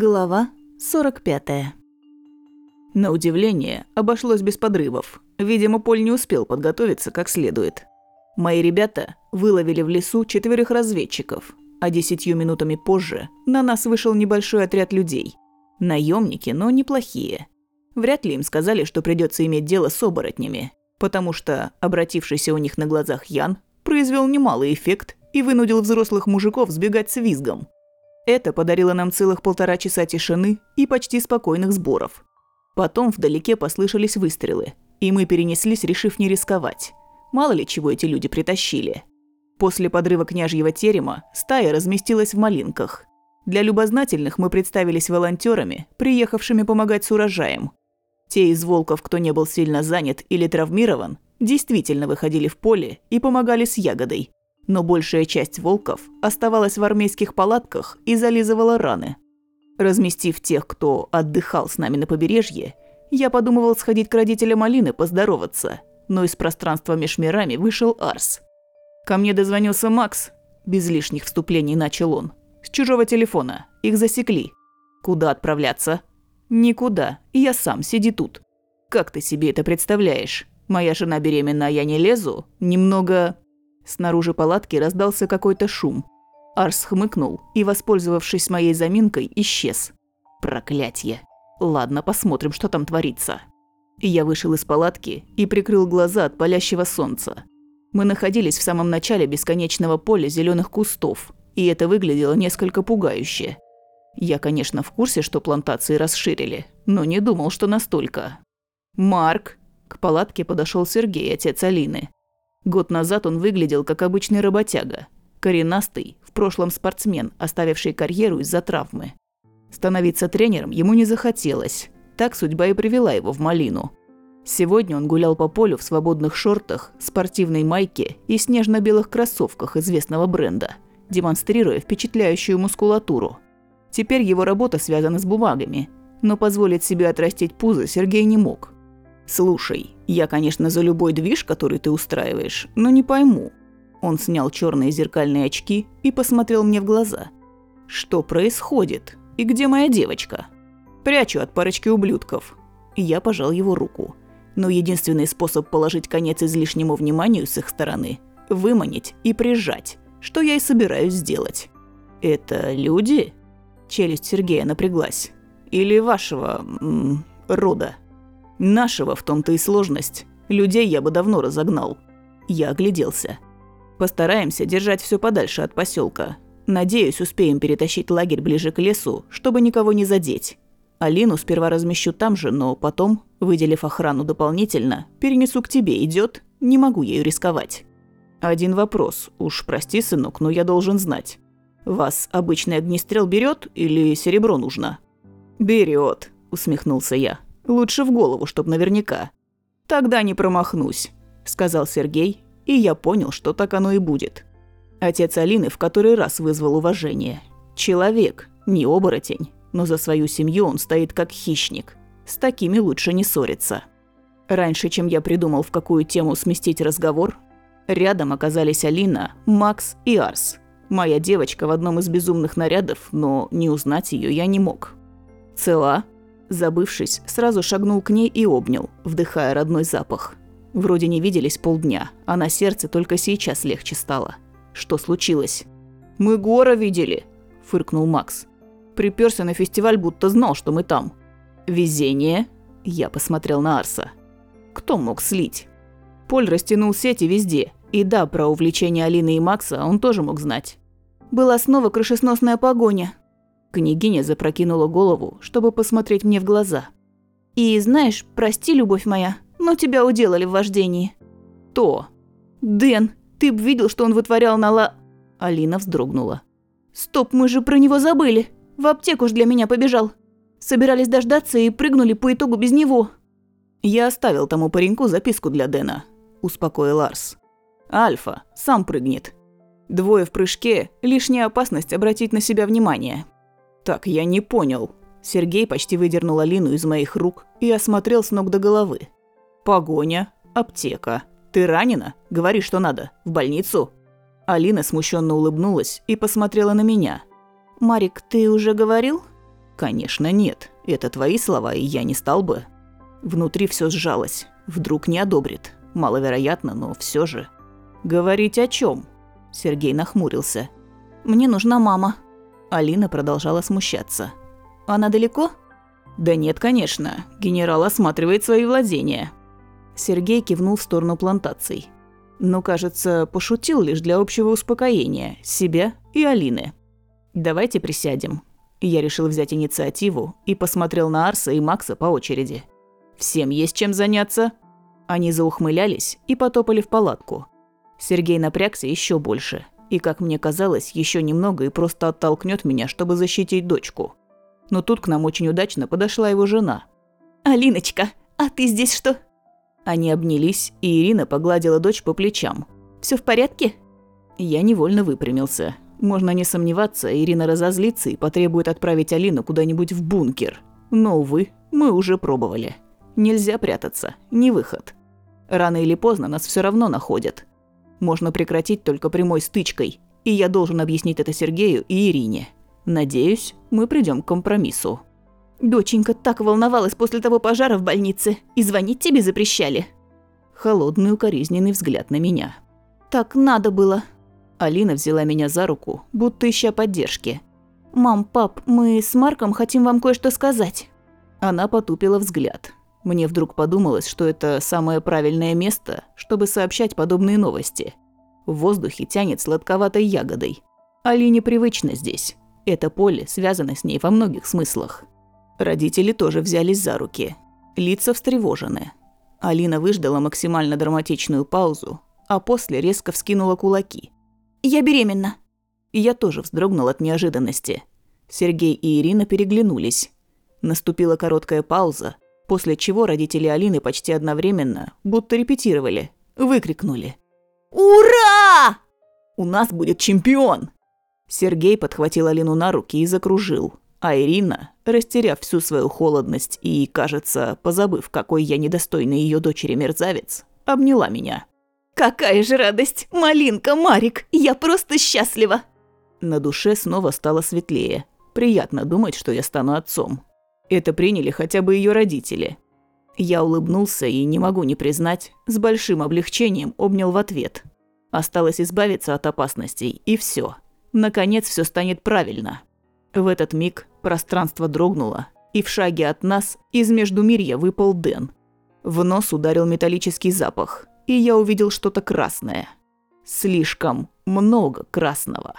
Глава 45. На удивление, обошлось без подрывов. Видимо, Поль не успел подготовиться как следует. Мои ребята выловили в лесу четверых разведчиков, а десятью минутами позже на нас вышел небольшой отряд людей. Наемники, но неплохие. Вряд ли им сказали, что придется иметь дело с оборотнями, потому что обратившийся у них на глазах Ян произвел немалый эффект и вынудил взрослых мужиков сбегать с визгом. Это подарило нам целых полтора часа тишины и почти спокойных сборов. Потом вдалеке послышались выстрелы, и мы перенеслись, решив не рисковать. Мало ли чего эти люди притащили. После подрыва княжьего терема стая разместилась в малинках. Для любознательных мы представились волонтерами, приехавшими помогать с урожаем. Те из волков, кто не был сильно занят или травмирован, действительно выходили в поле и помогали с ягодой, но большая часть волков оставалась в армейских палатках и зализывала раны. Разместив тех, кто отдыхал с нами на побережье, я подумывал сходить к родителям Алины поздороваться, но из пространства меж мирами вышел Арс. Ко мне дозвонился Макс, без лишних вступлений начал он. С чужого телефона, их засекли. Куда отправляться? Никуда, я сам, сиди тут. Как ты себе это представляешь? Моя жена беременна, а я не лезу? Немного... Снаружи палатки раздался какой-то шум. Арс хмыкнул и, воспользовавшись моей заминкой, исчез. Проклятье. Ладно, посмотрим, что там творится. Я вышел из палатки и прикрыл глаза от палящего солнца. Мы находились в самом начале бесконечного поля зеленых кустов, и это выглядело несколько пугающе. Я, конечно, в курсе, что плантации расширили, но не думал, что настолько. «Марк!» К палатке подошел Сергей, отец Алины. Год назад он выглядел как обычный работяга. Коренастый, в прошлом спортсмен, оставивший карьеру из-за травмы. Становиться тренером ему не захотелось. Так судьба и привела его в Малину. Сегодня он гулял по полю в свободных шортах, спортивной майке и снежно-белых кроссовках известного бренда, демонстрируя впечатляющую мускулатуру. Теперь его работа связана с бумагами, но позволить себе отрастить пузо Сергей не мог – «Слушай, я, конечно, за любой движ, который ты устраиваешь, но не пойму». Он снял черные зеркальные очки и посмотрел мне в глаза. «Что происходит? И где моя девочка?» «Прячу от парочки ублюдков». Я пожал его руку. Но единственный способ положить конец излишнему вниманию с их стороны – выманить и прижать, что я и собираюсь сделать. «Это люди?» Челюсть Сергея напряглась. «Или вашего... М -м, рода?» Нашего в том-то и сложность. Людей я бы давно разогнал. Я огляделся. Постараемся держать все подальше от поселка. Надеюсь, успеем перетащить лагерь ближе к лесу, чтобы никого не задеть. Алину сперва размещу там же, но потом, выделив охрану дополнительно, перенесу к тебе, идет. Не могу ею рисковать. Один вопрос. Уж прости, сынок, но я должен знать. Вас обычный огнестрел берет или серебро нужно? Берет, усмехнулся я. Лучше в голову, чтоб наверняка. Тогда не промахнусь, сказал Сергей, и я понял, что так оно и будет. Отец Алины в который раз вызвал уважение. Человек, не оборотень, но за свою семью он стоит как хищник. С такими лучше не ссориться. Раньше, чем я придумал, в какую тему сместить разговор, рядом оказались Алина, Макс и Арс. Моя девочка в одном из безумных нарядов, но не узнать ее я не мог. «Цела?» Забывшись, сразу шагнул к ней и обнял, вдыхая родной запах. Вроде не виделись полдня, а на сердце только сейчас легче стало. Что случилось? «Мы Гора видели», – фыркнул Макс. Приперся на фестиваль, будто знал, что мы там. «Везение?» – я посмотрел на Арса. «Кто мог слить?» Поль растянул сети везде. И да, про увлечение Алины и Макса он тоже мог знать. «Была снова крышесносная погоня», Княгиня запрокинула голову, чтобы посмотреть мне в глаза. «И знаешь, прости, любовь моя, но тебя уделали в вождении». «То?» «Дэн, ты б видел, что он вытворял на ла...» Алина вздрогнула. «Стоп, мы же про него забыли. В аптеку ж для меня побежал. Собирались дождаться и прыгнули по итогу без него». «Я оставил тому пареньку записку для Дэна», – успокоил Арс. «Альфа, сам прыгнет. Двое в прыжке – лишняя опасность обратить на себя внимание». «Так, я не понял». Сергей почти выдернул Алину из моих рук и осмотрел с ног до головы. «Погоня, аптека. Ты ранена? Говори, что надо. В больницу?» Алина смущенно улыбнулась и посмотрела на меня. «Марик, ты уже говорил?» Конечно, нет. Это твои слова, и я не стал бы. Внутри все сжалось. Вдруг не одобрит. Маловероятно, но все же. Говорить о чем? Сергей нахмурился. Мне нужна мама. Алина продолжала смущаться. Она далеко? Да нет, конечно. Генерал осматривает свои владения. Сергей кивнул в сторону плантаций. Но, кажется, пошутил лишь для общего успокоения себя и Алины. «Давайте присядем». Я решил взять инициативу и посмотрел на Арса и Макса по очереди. «Всем есть чем заняться?» Они заухмылялись и потопали в палатку. Сергей напрягся еще больше, и, как мне казалось, еще немного и просто оттолкнет меня, чтобы защитить дочку. Но тут к нам очень удачно подошла его жена. «Алиночка, а ты здесь что?» Они обнялись, и Ирина погладила дочь по плечам. Все в порядке?» Я невольно выпрямился. Можно не сомневаться, Ирина разозлится и потребует отправить Алину куда-нибудь в бункер. Но, увы, мы уже пробовали. Нельзя прятаться, не выход. Рано или поздно нас все равно находят. Можно прекратить только прямой стычкой, и я должен объяснить это Сергею и Ирине. Надеюсь, мы придем к компромиссу. Доченька так волновалась после того пожара в больнице, и звонить тебе запрещали. Холодный укоризненный взгляд на меня. Так надо было. Алина взяла меня за руку, будто ища поддержки. «Мам, пап, мы с Марком хотим вам кое-что сказать». Она потупила взгляд. Мне вдруг подумалось, что это самое правильное место, чтобы сообщать подобные новости. В воздухе тянет сладковатой ягодой. Алине привычно здесь. Это поле связано с ней во многих смыслах. Родители тоже взялись за руки. Лица встревожены. Алина выждала максимально драматичную паузу, а после резко вскинула кулаки. «Я беременна!» Я тоже вздрогнул от неожиданности. Сергей и Ирина переглянулись. Наступила короткая пауза, после чего родители Алины почти одновременно, будто репетировали, выкрикнули. «Ура! У нас будет чемпион!» Сергей подхватил Алину на руки и закружил, а Ирина, растеряв всю свою холодность и, кажется, позабыв, какой я недостойный ее дочери мерзавец, обняла меня. «Какая же радость! Малинка, Марик, я просто счастлива!» На душе снова стало светлее. Приятно думать, что я стану отцом. Это приняли хотя бы ее родители. Я улыбнулся и, не могу не признать, с большим облегчением обнял в ответ. Осталось избавиться от опасностей, и все. Наконец все станет правильно. В этот миг пространство дрогнуло, и в шаге от нас из Междумирья выпал Дэн. В нос ударил металлический запах, и я увидел что-то красное. Слишком много красного.